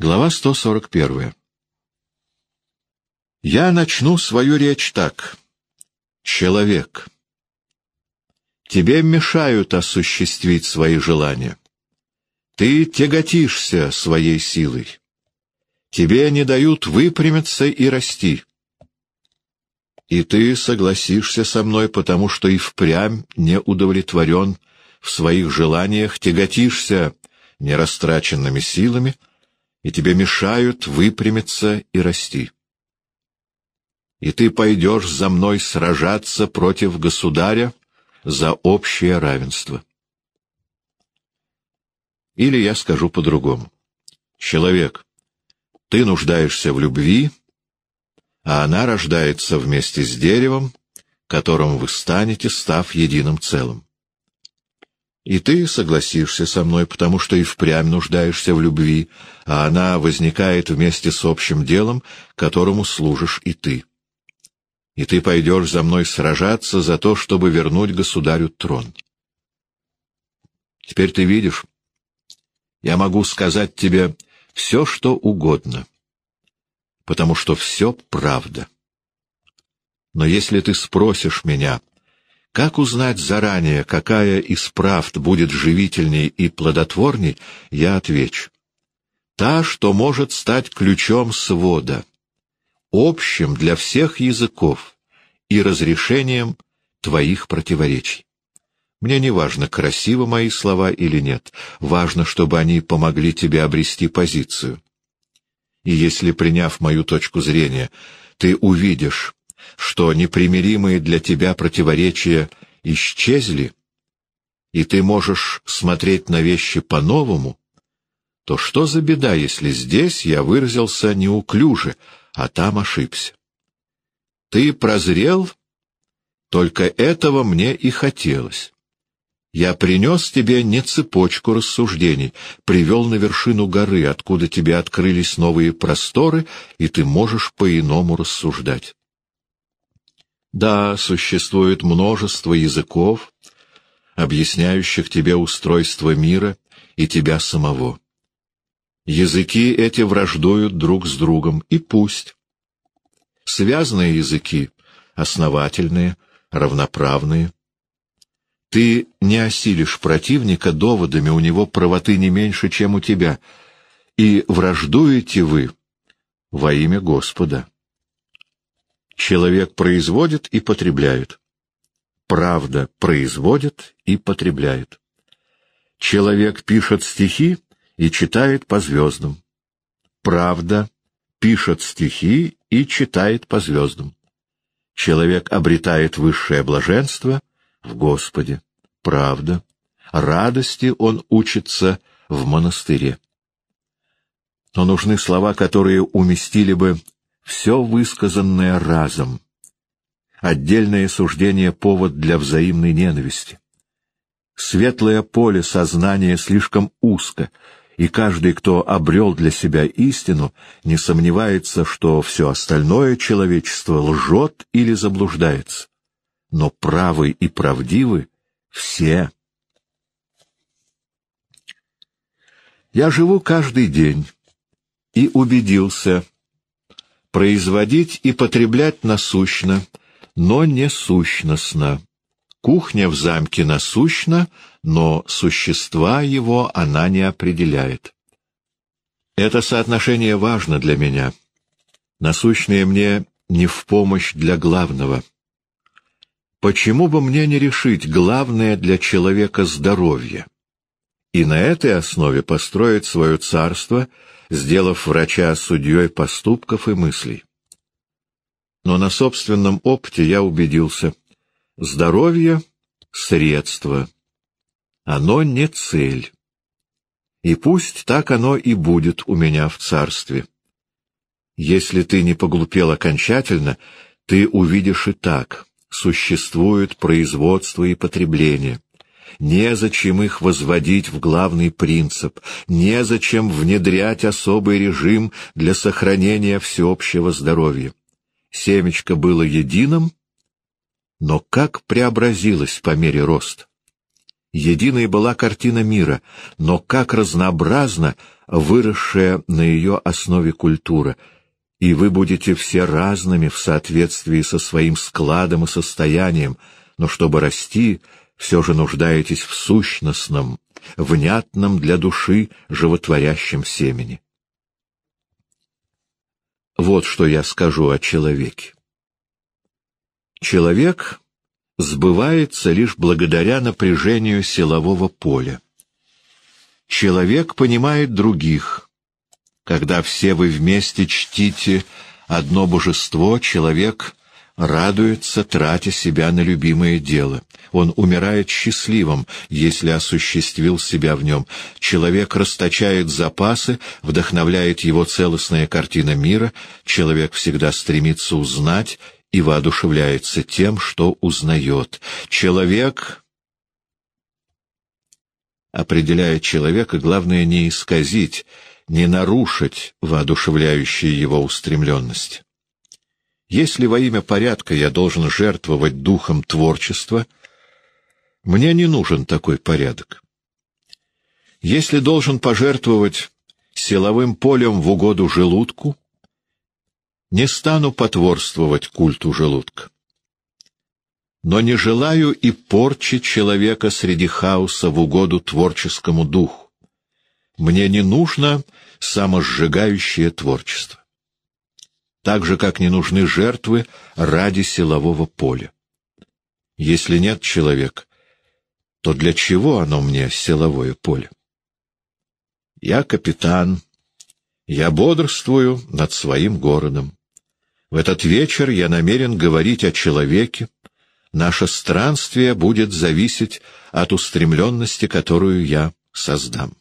Глава 141. Я начну свою речь так. Человек. Тебе мешают осуществить свои желания. Ты тяготишься своей силой. Тебе не дают выпрямиться и расти. И ты согласишься со мной, потому что и впрямь не удовлетворен в своих желаниях, тяготишься нерастраченными силами — и тебе мешают выпрямиться и расти. И ты пойдешь за мной сражаться против государя за общее равенство. Или я скажу по-другому. Человек, ты нуждаешься в любви, а она рождается вместе с деревом, которым вы станете, став единым целым. И ты согласишься со мной, потому что и впрямь нуждаешься в любви, а она возникает вместе с общим делом, которому служишь и ты. И ты пойдешь за мной сражаться за то, чтобы вернуть государю трон. Теперь ты видишь, я могу сказать тебе все, что угодно, потому что все правда. Но если ты спросишь меня, как узнать заранее, какая из правд будет живительней и плодотворней, я отвечу. Та, что может стать ключом свода, общим для всех языков и разрешением твоих противоречий. Мне не важно, красивы мои слова или нет, важно, чтобы они помогли тебе обрести позицию. И если, приняв мою точку зрения, ты увидишь, что непримиримые для тебя противоречия исчезли, и ты можешь смотреть на вещи по-новому, то что за беда, если здесь я выразился неуклюже, а там ошибся? Ты прозрел, только этого мне и хотелось. Я принес тебе не цепочку рассуждений, привел на вершину горы, откуда тебе открылись новые просторы, и ты можешь по-иному рассуждать. Да, существует множество языков, объясняющих тебе устройство мира и тебя самого. Языки эти враждуют друг с другом, и пусть. Связанные языки, основательные, равноправные. Ты не осилишь противника доводами, у него правоты не меньше, чем у тебя, и враждуете вы во имя Господа. Человек производит и потребляет. Правда производит и потребляет. Человек пишет стихи и читает по звездам. Правда пишет стихи и читает по звездам. Человек обретает высшее блаженство в Господе. Правда. Радости он учится в монастыре. Но нужны слова, которые уместили бы все высказанное разом. Отдельное суждение — повод для взаимной ненависти. Светлое поле сознания слишком узко, и каждый, кто обрел для себя истину, не сомневается, что все остальное человечество лжет или заблуждается. Но правы и правдивы все. Я живу каждый день и убедился, производить и потреблять насущно, но не сущностно. Кухня в замке насущна, но существа его она не определяет. Это соотношение важно для меня. Насущное мне не в помощь для главного. Почему бы мне не решить главное для человека здоровье? И на этой основе построить свое царство — сделав врача судьей поступков и мыслей. Но на собственном опыте я убедился, здоровье — средство, оно не цель. И пусть так оно и будет у меня в царстве. Если ты не поглупел окончательно, ты увидишь и так. Существует производство и потребление. Незачем их возводить в главный принцип, незачем внедрять особый режим для сохранения всеобщего здоровья. Семечко было единым, но как преобразилось по мере роста. Единой была картина мира, но как разнообразно выросшая на ее основе культура, и вы будете все разными в соответствии со своим складом и состоянием, но чтобы расти, все же нуждаетесь в сущностном, внятном для души животворящем семени. Вот что я скажу о человеке. Человек сбывается лишь благодаря напряжению силового поля. Человек понимает других. Когда все вы вместе чтите одно божество, человек радуется, тратя себя на любимое дело. Он умирает счастливым, если осуществил себя в нем. Человек расточает запасы, вдохновляет его целостная картина мира. Человек всегда стремится узнать и воодушевляется тем, что узнает. Человек определяя человека, главное не исказить, не нарушить воодушевляющие его устремленность. Если во имя порядка я должен жертвовать духом творчества, мне не нужен такой порядок. Если должен пожертвовать силовым полем в угоду желудку, не стану потворствовать культу желудка. Но не желаю и порчи человека среди хаоса в угоду творческому духу. Мне не нужно самосжигающее творчество так же, как не нужны жертвы ради силового поля. Если нет человека, то для чего оно мне, силовое поле? Я капитан, я бодрствую над своим городом. В этот вечер я намерен говорить о человеке, наше странствие будет зависеть от устремленности, которую я создам.